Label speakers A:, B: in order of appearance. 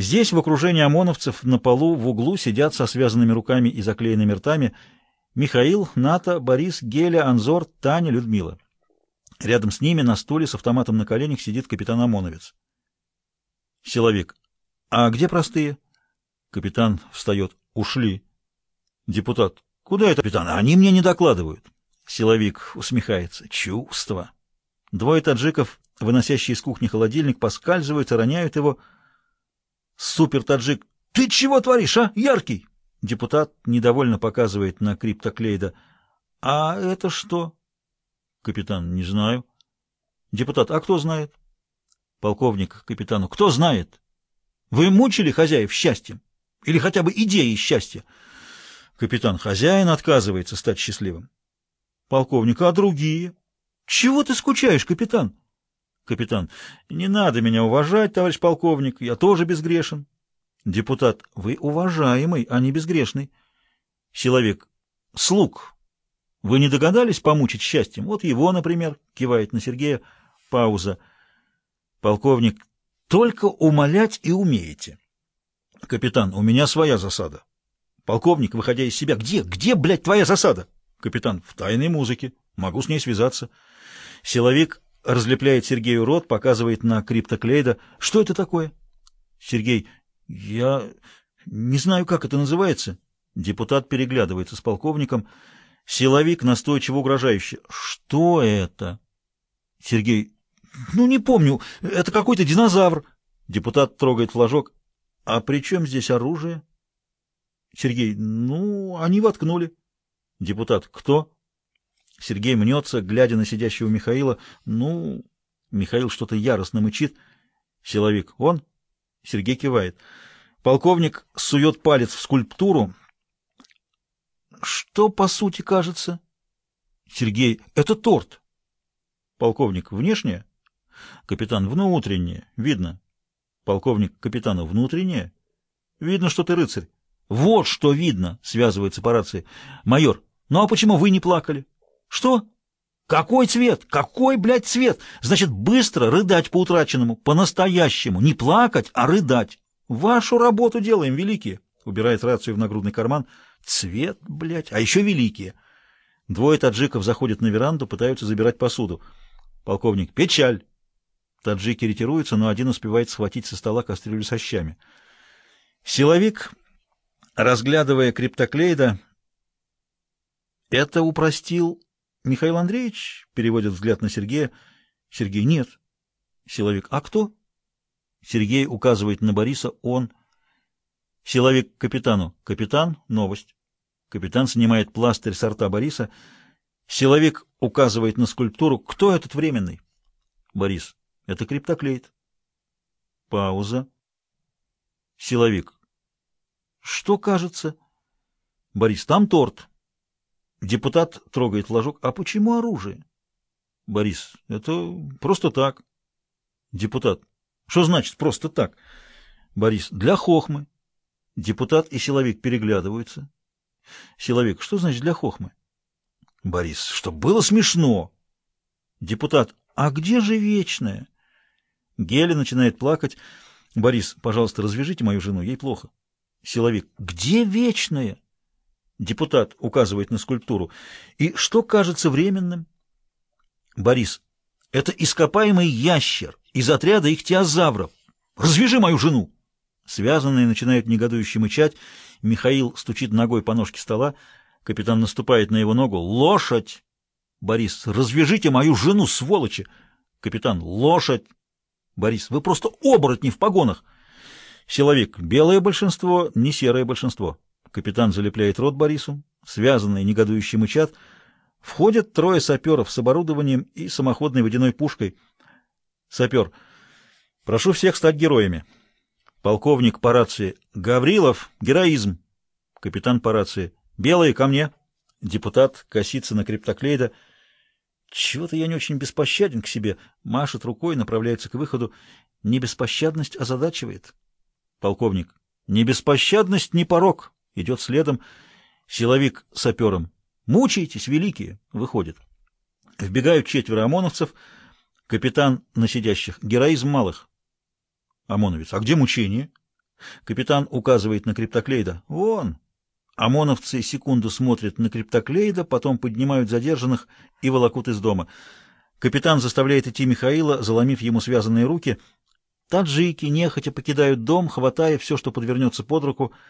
A: Здесь, в окружении ОМОНовцев, на полу в углу сидят со связанными руками и заклеенными ртами Михаил, Ната, Борис, Геля, Анзор, Таня, Людмила. Рядом с ними на стуле с автоматом на коленях сидит капитан ОМОНовец. Силовик. А где простые? Капитан встает. Ушли. Депутат. Куда это, капитан? Они мне не докладывают. Силовик усмехается. Чувство. Двое таджиков, выносящие из кухни холодильник, поскальзываются, роняют его. Супер-таджик. Ты чего творишь, а, яркий? Депутат недовольно показывает на криптоклейда. А это что? Капитан. Не знаю. Депутат. А кто знает? Полковник капитану. Кто знает? Вы мучили хозяев счастьем? Или хотя бы идеей счастья? Капитан. Хозяин отказывается стать счастливым. Полковник. А другие? Чего ты скучаешь, капитан? Капитан. Не надо меня уважать, товарищ полковник. Я тоже безгрешен. Депутат. Вы уважаемый, а не безгрешный. Человек. Слуг. Вы не догадались помучить счастьем? Вот его, например, кивает на Сергея. Пауза. Полковник, только умолять и умеете. Капитан, у меня своя засада. Полковник, выходя из себя, где, где, блядь, твоя засада? Капитан, в тайной музыке. Могу с ней связаться. Силовик разлепляет Сергею рот, показывает на криптоклейда. Что это такое? Сергей, я не знаю, как это называется. Депутат переглядывается с полковником. Силовик настойчиво угрожающе. Что это? Сергей, ну, не помню. Это какой-то динозавр. Депутат трогает флажок. А при чем здесь оружие? Сергей, ну, они воткнули. Депутат, кто? Сергей мнется, глядя на сидящего Михаила. Ну, Михаил что-то яростно мычит. Силовик, он? Сергей кивает. Полковник сует палец в скульптуру. Что, по сути, кажется? Сергей, это торт. Полковник, внешнее? Капитан, внутреннее. Видно. Полковник, капитану, внутреннее. Видно, что ты рыцарь. Вот что видно, связывается по рации. Майор, ну а почему вы не плакали? Что? Какой цвет? Какой, блядь, цвет? Значит, быстро рыдать по утраченному, по-настоящему. Не плакать, а рыдать. Вашу работу делаем, великие. Убирает рацию в нагрудный карман. Цвет, блядь, а еще великие. Двое таджиков заходят на веранду, пытаются забирать посуду. Полковник, печаль. Таджики ретируются, но один успевает схватить со стола кастрюлю со щами. Силовик, разглядывая криптоклейда, «Это упростил Михаил Андреевич?» — переводит взгляд на Сергея. Сергей, «Нет». Силовик, «А кто?» Сергей указывает на Бориса, «Он». Силовик капитану, «Капитан, новость». Капитан снимает пластырь с рта Бориса. Силовик указывает на скульптуру, «Кто этот временный?» Борис, это криптоклейт. Пауза. Силовик. Что кажется? Борис, там торт. Депутат трогает флажок. А почему оружие? Борис, это просто так. Депутат. Что значит просто так? Борис, для хохмы. Депутат и силовик переглядываются. Силовик, что значит для хохмы? Борис, чтобы было смешно. Депутат, а где же вечная? Геля начинает плакать. Борис, пожалуйста, развяжите мою жену, ей плохо. Силовик, где вечная? Депутат указывает на скульптуру. И что кажется временным? Борис, это ископаемый ящер из отряда ихтиозавров. Развяжи мою жену! Связанные начинают негодующе мычать. Михаил стучит ногой по ножке стола. Капитан наступает на его ногу. Лошадь! Борис, развяжите мою жену, сволочи! Капитан, лошадь! Борис, вы просто оборотни в погонах. Силовик, белое большинство, не серое большинство. Капитан залепляет рот Борису. Связанные негодующие мычат. Входят трое саперов с оборудованием и самоходной водяной пушкой. Сапер, прошу всех стать героями. Полковник по рации. Гаврилов, героизм. Капитан по рации. Белые, ко мне. Депутат косится на криптоклейда. Чего-то я не очень беспощаден к себе. Машет рукой, направляется к выходу. Не беспощадность озадачивает. Полковник. Не беспощадность, не порог. Идет следом. Силовик сапером. Мучаетесь, великие. Выходит. Вбегают четверо ОМОНовцев. Капитан на сидящих. Героизм малых. ОМОНовец. А где мучение? Капитан указывает на криптоклейда. «Вон!» ОМОНовцы секунду смотрят на криптоклейда, потом поднимают задержанных и волокут из дома. Капитан заставляет идти Михаила, заломив ему связанные руки. Таджики нехотя покидают дом, хватая все, что подвернется под руку —